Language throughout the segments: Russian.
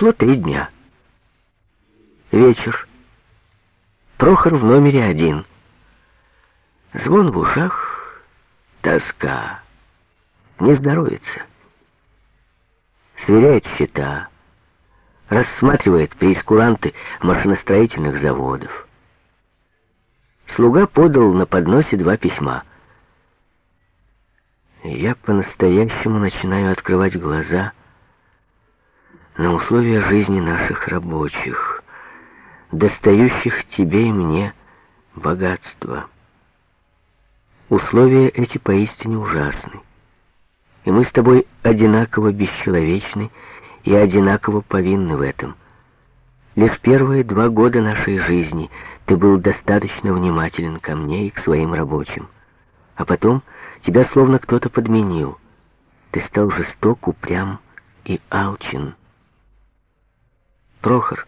Прошло три дня. Вечер. Прохор в номере один. Звон в ушах, тоска. Не здоровится. Сверяет счета, рассматривает прейскуранты машиностроительных заводов. Слуга подал на подносе два письма. Я по-настоящему начинаю открывать глаза на условия жизни наших рабочих, достающих тебе и мне богатства. Условия эти поистине ужасны. И мы с тобой одинаково бесчеловечны и одинаково повинны в этом. Лишь первые два года нашей жизни ты был достаточно внимателен ко мне и к своим рабочим. А потом тебя словно кто-то подменил. Ты стал жесток, упрям и алчен. Прохор,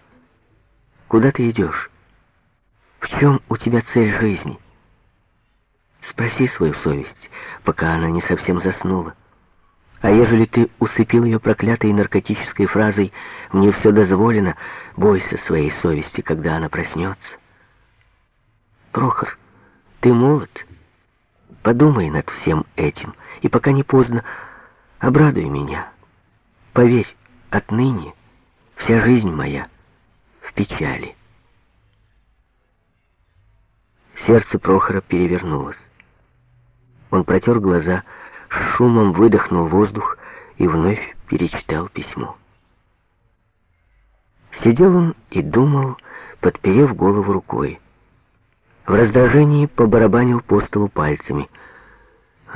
куда ты идешь? В чем у тебя цель жизни? Спроси свою совесть, пока она не совсем заснула. А ежели ты усыпил ее проклятой наркотической фразой «мне все дозволено», бойся своей совести, когда она проснется. Прохор, ты молод. Подумай над всем этим, и пока не поздно, обрадуй меня. Поверь, отныне вся жизнь моя в печали. Сердце Прохора перевернулось. Он протер глаза, шумом выдохнул воздух и вновь перечитал письмо. Сидел он и думал, подперев голову рукой. В раздражении побарабанил по столу пальцами.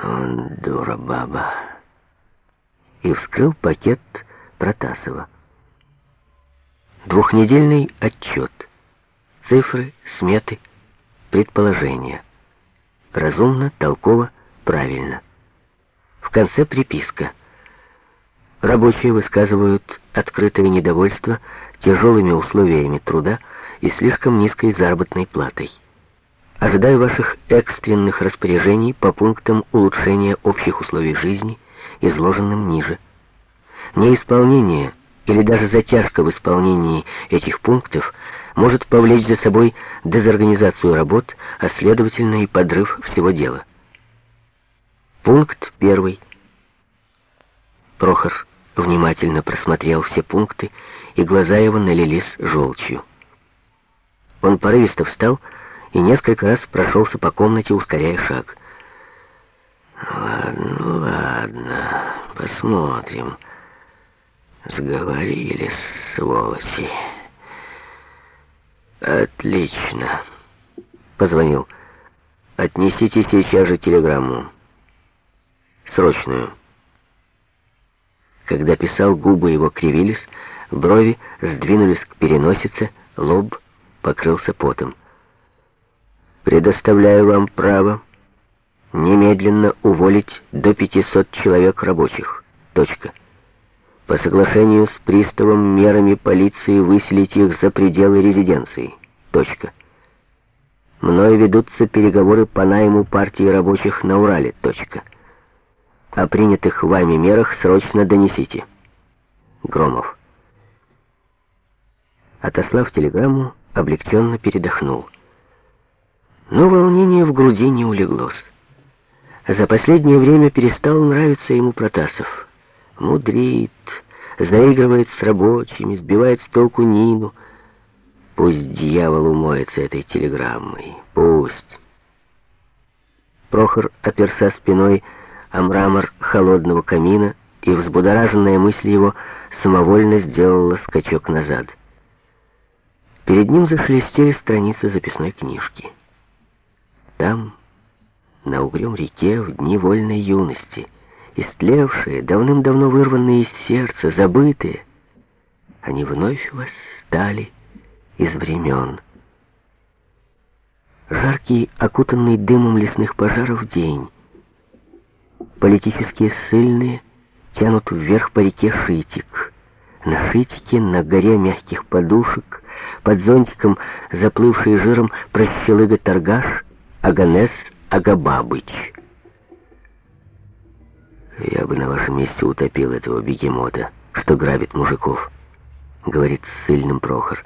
«Он дура баба!» И вскрыл пакет Протасова. Двухнедельный отчет. Цифры, сметы, предположения. Разумно, толково, правильно. В конце приписка. Рабочие высказывают открытое недовольство тяжелыми условиями труда и слишком низкой заработной платой. Ожидаю ваших экстренных распоряжений по пунктам улучшения общих условий жизни, изложенным ниже. Неисполнение или даже затяжка в исполнении этих пунктов может повлечь за собой дезорганизацию работ, а следовательно и подрыв всего дела. Пункт первый. Прохор внимательно просмотрел все пункты, и глаза его налились желчью. Он порывисто встал и несколько раз прошелся по комнате, ускоряя шаг. «Ладно, ладно, посмотрим. Сговорились, сволочи. Отлично!» Позвонил. «Отнесите сейчас же телеграмму» срочную. Когда писал, губы его кривились, брови сдвинулись к переносице, лоб покрылся потом. «Предоставляю вам право немедленно уволить до 500 человек рабочих. Точка. По соглашению с приставом мерами полиции выселить их за пределы резиденции. Точка. Мною ведутся переговоры по найму партии рабочих на Урале. Точка. О принятых вами мерах срочно донесите. Громов. Отослав телеграмму, облегченно передохнул. Но волнение в груди не улеглось. За последнее время перестал нравиться ему Протасов. Мудрит, заигрывает с рабочими, сбивает с толку Нину. Пусть дьявол умоется этой телеграммой. Пусть. Прохор оперся спиной а мрамор холодного камина, и взбудораженная мысль его самовольно сделала скачок назад. Перед ним зашелестели страницы записной книжки. Там, на угрюм реке, в дни вольной юности, истлевшие, давным-давно вырванные из сердца, забытые, они вновь восстали из времен. Жаркий, окутанный дымом лесных пожаров день, политические ссыльные тянут вверх по реке Шитик. На Шитике, на горе мягких подушек, под зонтиком, заплывший жиром, прощелыга торгаш, Аганес Агабабыч. Я бы на вашем месте утопил этого бегемота, что грабит мужиков. говорит сильным Прохор.